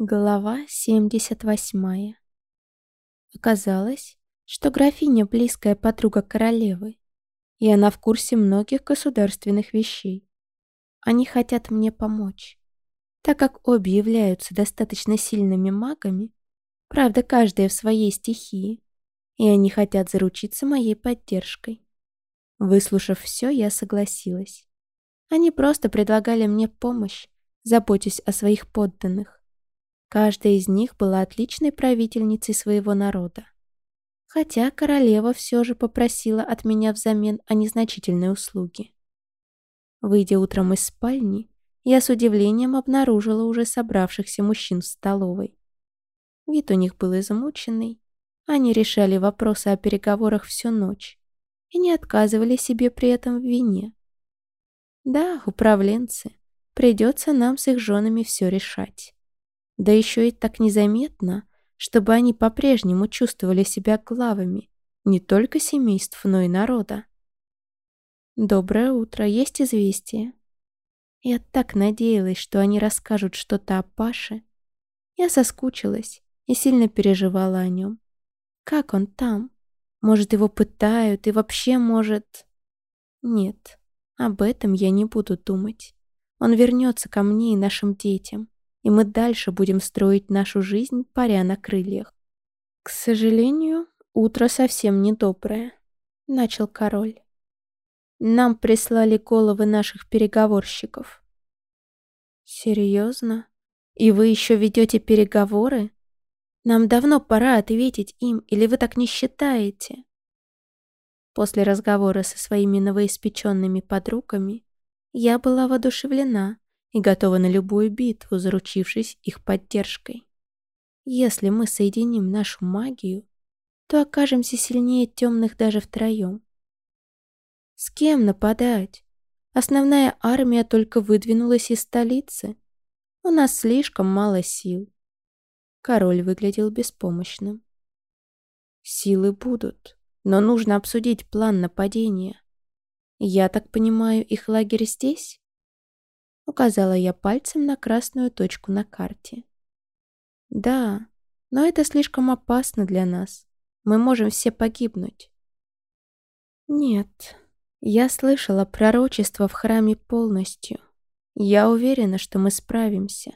Глава 78 Оказалось, что графиня – близкая подруга королевы, и она в курсе многих государственных вещей. Они хотят мне помочь, так как обе являются достаточно сильными магами, правда, каждая в своей стихии, и они хотят заручиться моей поддержкой. Выслушав все, я согласилась. Они просто предлагали мне помощь, заботясь о своих подданных. Каждая из них была отличной правительницей своего народа. Хотя королева все же попросила от меня взамен о незначительной услуге. Выйдя утром из спальни, я с удивлением обнаружила уже собравшихся мужчин в столовой. Вид у них был измученный, они решали вопросы о переговорах всю ночь и не отказывали себе при этом в вине. Да, управленцы, придется нам с их женами все решать. Да еще и так незаметно, чтобы они по-прежнему чувствовали себя главами не только семейств, но и народа. «Доброе утро, есть известие?» Я так надеялась, что они расскажут что-то о Паше. Я соскучилась и сильно переживала о нем. Как он там? Может, его пытают и вообще может... Нет, об этом я не буду думать. Он вернется ко мне и нашим детям и мы дальше будем строить нашу жизнь, паря на крыльях. К сожалению, утро совсем недоброе, начал король. Нам прислали головы наших переговорщиков. Серьезно? И вы еще ведете переговоры? Нам давно пора ответить им, или вы так не считаете? После разговора со своими новоиспеченными подругами я была воодушевлена и готова на любую битву, заручившись их поддержкой. Если мы соединим нашу магию, то окажемся сильнее темных даже втроем. С кем нападать? Основная армия только выдвинулась из столицы. У нас слишком мало сил. Король выглядел беспомощным. Силы будут, но нужно обсудить план нападения. Я так понимаю, их лагерь здесь? Указала я пальцем на красную точку на карте. Да, но это слишком опасно для нас. Мы можем все погибнуть. Нет, я слышала пророчество в храме полностью. Я уверена, что мы справимся.